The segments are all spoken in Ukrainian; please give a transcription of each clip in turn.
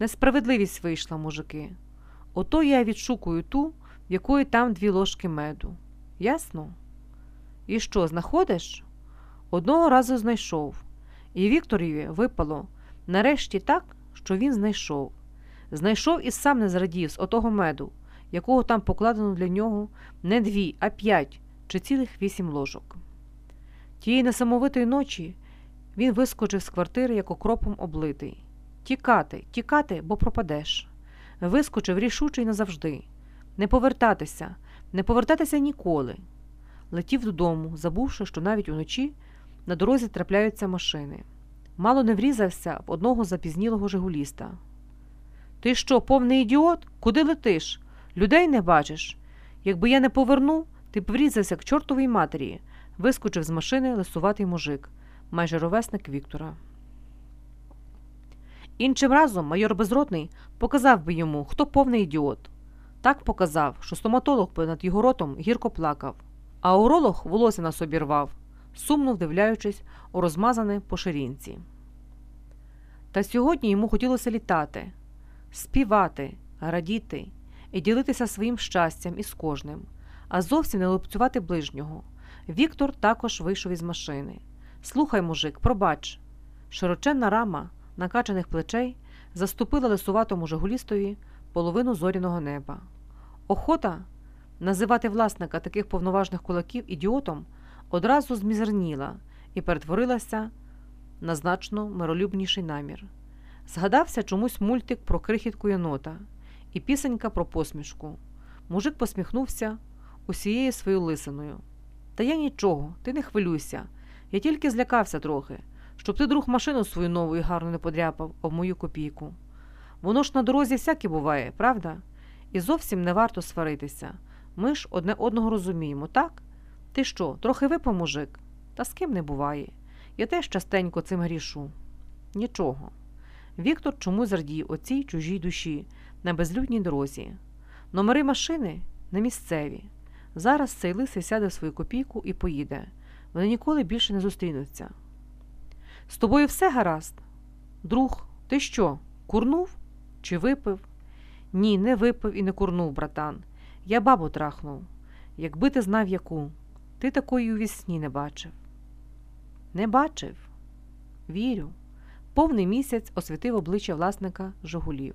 Несправедливість вийшла, мужики. Ото я відшукую ту, в якої там дві ложки меду. Ясно? І що, знаходиш? Одного разу знайшов, і Вікторові випало нарешті так, що він знайшов. Знайшов і сам не зрадів з отого меду, якого там покладено для нього не дві, а п'ять чи цілих вісім ложок. Тієї несамовитої ночі він вискочив з квартири, як окропом облитий. Тікати, тікати, бо пропадеш. Вискочив рішучий назавжди. Не повертатися, не повертатися ніколи. Летів додому, забувши, що навіть уночі на дорозі трапляються машини. Мало не врізався в одного запізнілого жигуліста. Ти що, повний ідіот? Куди летиш? Людей не бачиш. Якби я не повернув, ти б врізався к чортовій матері, вискочив з машини лисуватий мужик, майже ровесник Віктора. Іншим разом майор Безротний показав би йому, хто повний ідіот. Так показав, що стоматолог би над його ротом гірко плакав, а уролог волосся на собі рвав, сумно вдивляючись у розмазане по ширинці. Та сьогодні йому хотілося літати, співати, радіти і ділитися своїм щастям із кожним, а зовсім не лупцювати ближнього. Віктор також вийшов із машини. Слухай, мужик, пробач. Широченна рама накачаних плечей заступила лисуватому жигулістові половину зоряного неба. Охота називати власника таких повноважних кулаків ідіотом одразу змізерніла і перетворилася на значно миролюбніший намір. Згадався чомусь мультик про крихітку єнота і пісенька про посмішку. Мужик посміхнувся усією своєю лисиною. Та я нічого, ти не хвилюйся. Я тільки злякався трохи, щоб ти друг машину свою нову і гарно не подряпав об мою копійку. Воно ж на дорозі всяке буває, правда? І зовсім не варто сваритися. Ми ж одне одного розуміємо, так? Ти що, трохи випав, мужик? Та з ким не буває. Я теж частенько цим грішу. Нічого. Віктор чомусь зрадів оцій чужій душі на безлюдній дорозі. Номери машини не місцеві. Зараз цей лисий сяде в свою копійку і поїде. Вони ніколи більше не зустрінуться. З тобою все гаразд? Друг, ти що, курнув чи випив? Ні, не випив і не курнув, братан. Я бабу трахнув. Якби ти знав яку, ти такої у вісні не бачив. Не бачив? Вірю. Повний місяць освітив обличчя власника Жигулів.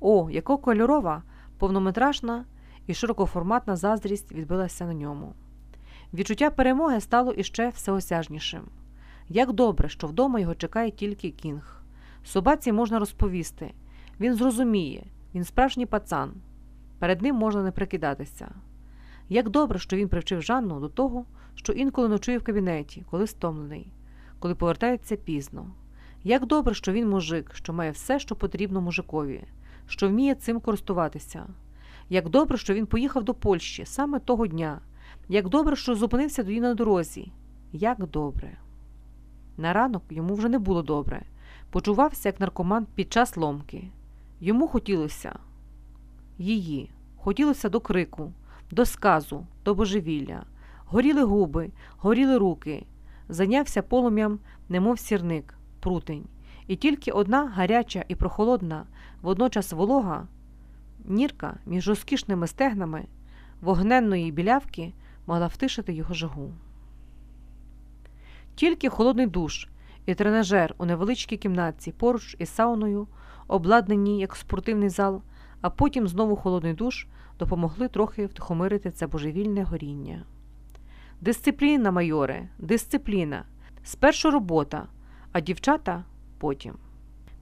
О, яка кольорова, повнометражна і широкоформатна заздрість відбилася на ньому. Відчуття перемоги стало іще всеосяжнішим. Як добре, що вдома його чекає тільки кінг. Собаці можна розповісти. Він зрозуміє, він справжній пацан. Перед ним можна не прикидатися. Як добре, що він привчив Жанну до того, що інколи ночує в кабінеті, коли стомлений, коли повертається пізно. Як добре, що він мужик, що має все, що потрібно мужикові, що вміє цим користуватися. Як добре, що він поїхав до Польщі саме того дня. Як добре, що зупинився тоді на дорозі. Як добре. На ранок йому вже не було добре. Почувався як наркоман під час ломки. Йому хотілося її, хотілося до крику, до сказу, до божевілля. Горіли губи, горіли руки, зайнявся полум'ям, немов сірник, прутень, і тільки одна гаряча і прохолодна, водночас волога, нірка між розкішними стегнами вогненної білявки могла втишити його жагу. Тільки холодний душ і тренажер у невеличкій кімнатці поруч із сауною, обладнані як спортивний зал, а потім знову холодний душ допомогли трохи втихомирити це божевільне горіння. Дисципліна, майоре, дисципліна. Спершу робота, а дівчата потім.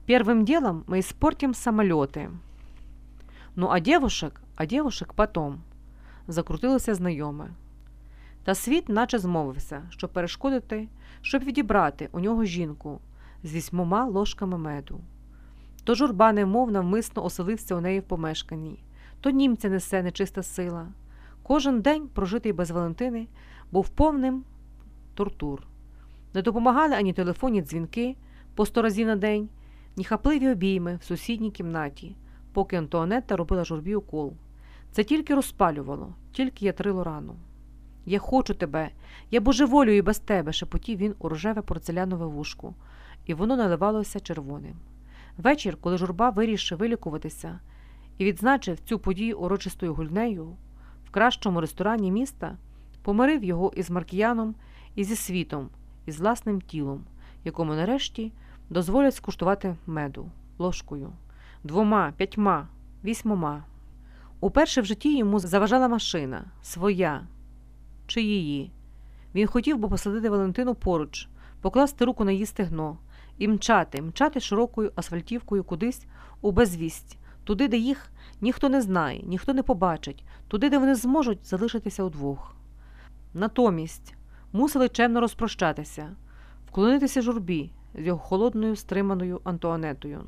Первым делом мы испортим самолеты. Ну, а девушек, а девушек потом. Закрутилося знайоме. Та світ наче змовився, щоб перешкодити, щоб відібрати у нього жінку з вісьмома ложками меду. То журба немов навмисно оселився у неї в помешканні, то німця несе нечиста сила. Кожен день, прожитий без Валентини, був повним тортур. Не допомагали ані телефонні дзвінки по сто разів на день, ні хапливі обійми в сусідній кімнаті, поки Антуанетта робила журбі укол. Це тільки розпалювало, тільки ятрило рану. Я хочу тебе, я божеволюю без тебе, шепотів він у рожеве порцелянове вушку, і воно наливалося червоним. Вечір, коли журба вирішив вилікуватися і відзначив цю подію урочистою гульнею, в кращому ресторані міста помирив його із Маркіяном і зі світом, із власним тілом, якому нарешті дозволять скуштувати меду ложкою, двома, п'ятьма, вісьмома. Уперше в житті йому заважала машина своя чи її. Він хотів би посадити Валентину поруч, покласти руку на її стегно і мчати, мчати широкою асфальтівкою кудись у безвість, туди, де їх ніхто не знає, ніхто не побачить, туди, де вони зможуть залишитися удвох. Натомість мусили чемно розпрощатися, вклонитися журбі з його холодною стриманою Антуанетою.